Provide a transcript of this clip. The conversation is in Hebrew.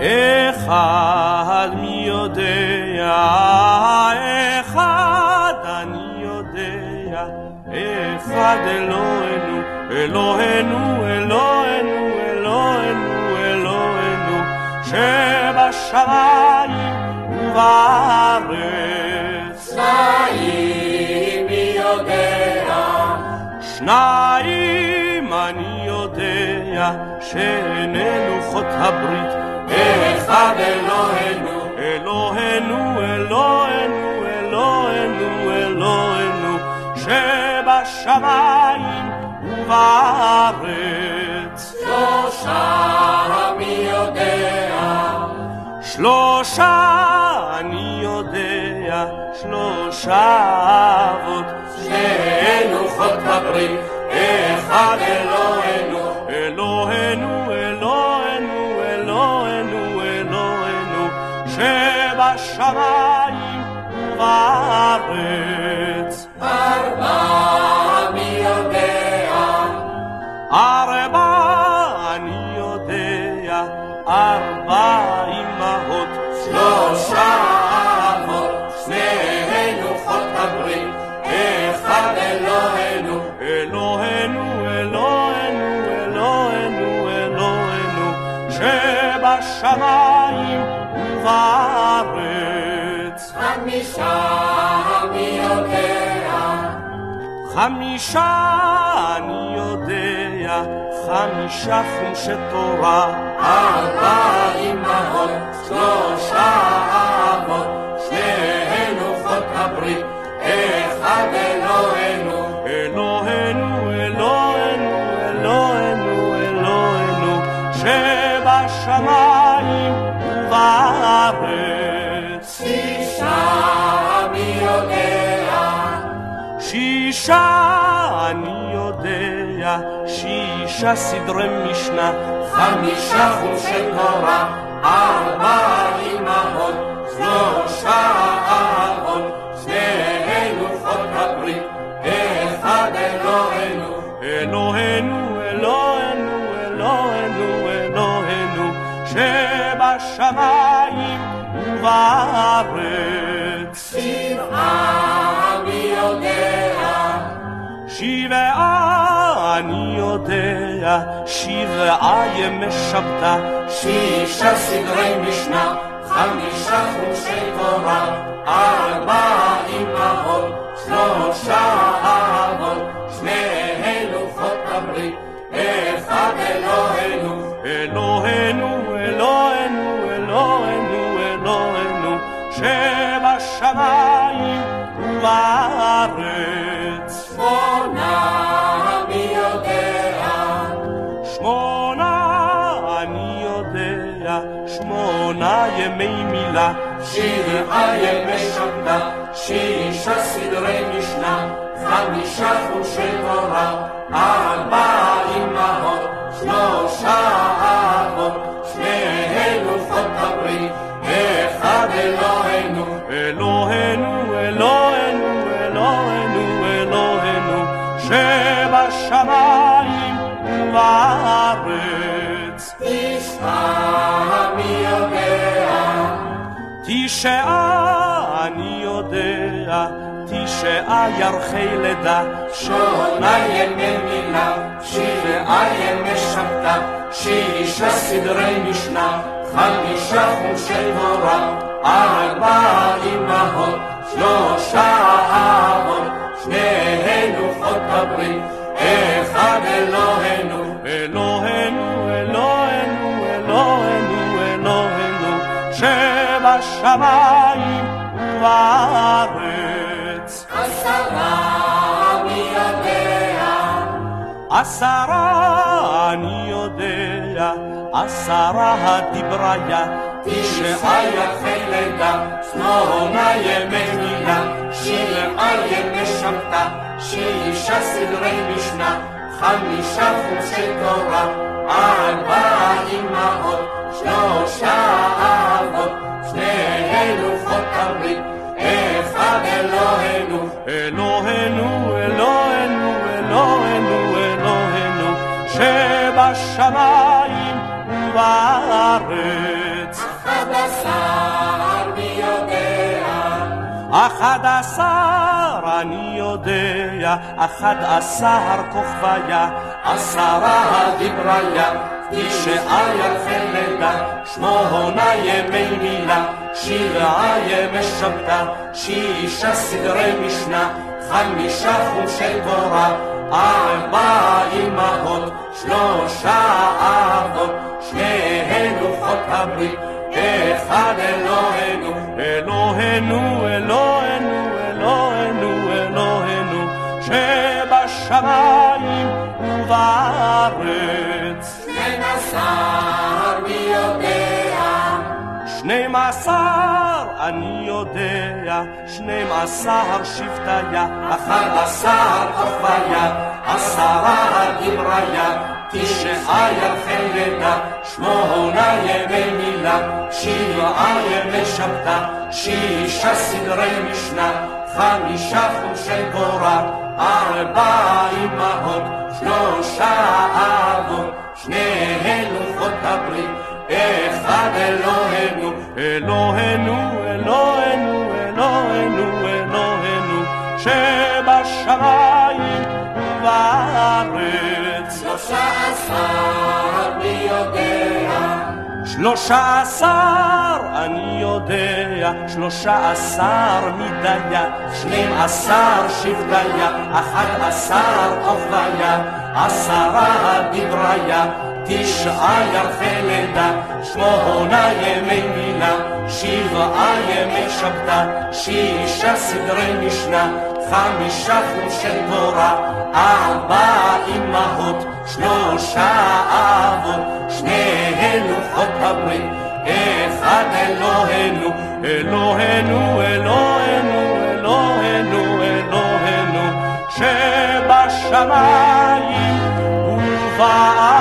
אחד מי יודע, אחד אני יודע, אחד אלוהינו, אלוהינו, אלוהינו, אלוהינו, אלוהינו, שבשמיים ובארץ. שניים מי יודע, שניים יודע, שאיננו חוט הברית. אחד אלוהינו, אלוהינו, אלוהינו, אלוהינו, אלוהינו, שבשמיים ובארץ. שלושה מי יודע, שלושה אני יודע, שלושה אבות, שניהם לוחות הברית, אחד אלוהינו, ובארץ. חמישה מי יודע, חמישה אני יודע, חמישה חומשי תורה, ארבע אמהות, שלושה אבות, שניהם לוחות הברית, אחד אלוהינו, אלוהינו, אלוהינו, אלוהינו, אלוהינו, שבשמיים ובארץ. שישה מי יודע, שישה אני יודע, שישה סדרי משנה, חמישה חומשי תורה, ארבע אמהות, שלושה אבות, שניהם לוחות הברית, אחד אלוהינו, אלוהינו, אלוהינו, אלוהינו, אלוהינו, שבשמיים ובארץ. שבעה מי יודע, שבעה אני יודע, שבעה ימי שבתא, שישה סדרי משנה, חמישה חומשי תורה, ארבע אמהות, שלושה אבות, שניהם ימי מילה, שבעה ימי שבתא, שישה סדרי משנה, חמישה חומשי תורה, ארבע אמהות, שלושה אבות, שניהם לוחות הברית, אחד אלוהינו, אלוהינו, אלוהינו, אלוהינו, אלוהינו, שבשמיים ובארץ. תשעה אני יודע, תשעה ירחי לידה, שמונה ימי מילה, שבעה ימי שבתא, שישה סדרי משנה, חמישה חומשי תורה, ארבע אמהות, שלושה אבות, שניהם לוחות הברית, שבשמיים ובארץ. עשרה מי יודע, עשרה אני יודע, עשרה הדיבריה, תשעה יפי לידה, שמונה ימי מילה, שבעה ימי שבתא, שישה סדרי משנה, חמישה חומשי תורה, ארבע אמהות, שלושה ובארץ. אחד עשר אני יודע, אחד עשר כוכביה, עשרה דבריה, תשעה ירחי לידה, שמונה ימי מילה, שבעה ימי שבתא, שישה סדרי משנה, חמישה חומשי תורה, ארבע אמהות, שלושה אבות, לוחות הברית, אחד אלוהינו, אלוהינו, אלוהינו, אלוהינו, אלוהינו, שבשמיים ובארץ. שנים עשר מי יודע? שנים עשר אני יודע, שנים עשר שבטיה, אחד עשר כוכביה, עשרה דבריה, תשעה ירחי לידה, שמונה מילה, שבעה ימי שבתא, שישה סדרי משנה, חמישה חומשי תורה, ארבע אמהות, שלושה אבות, שניהם לוחות הברית, אחד אלוהינו, אלוהינו, אלוהינו, אלוהינו, אלוהינו, שבשמיים ובארץ. שלושה עשר מי יודע? שלושה עשר אני יודע, שלושה עשר מדיה, שנים עשר שבטיה, אחד עשר כוכביה, עשרה דבריה, תשעה ירחי לידה, שמונה ימי מילה, שבעה ימי שבתא, שישה סדרי משנה, חמישה חומשי תורה, ארבע אמהות, שלושה אבות, שניהם לוחות הברית, אחד אלוהינו, אלוהינו, אלוהינו, אלוהינו, אלוהינו, שבשמיים ובארץ.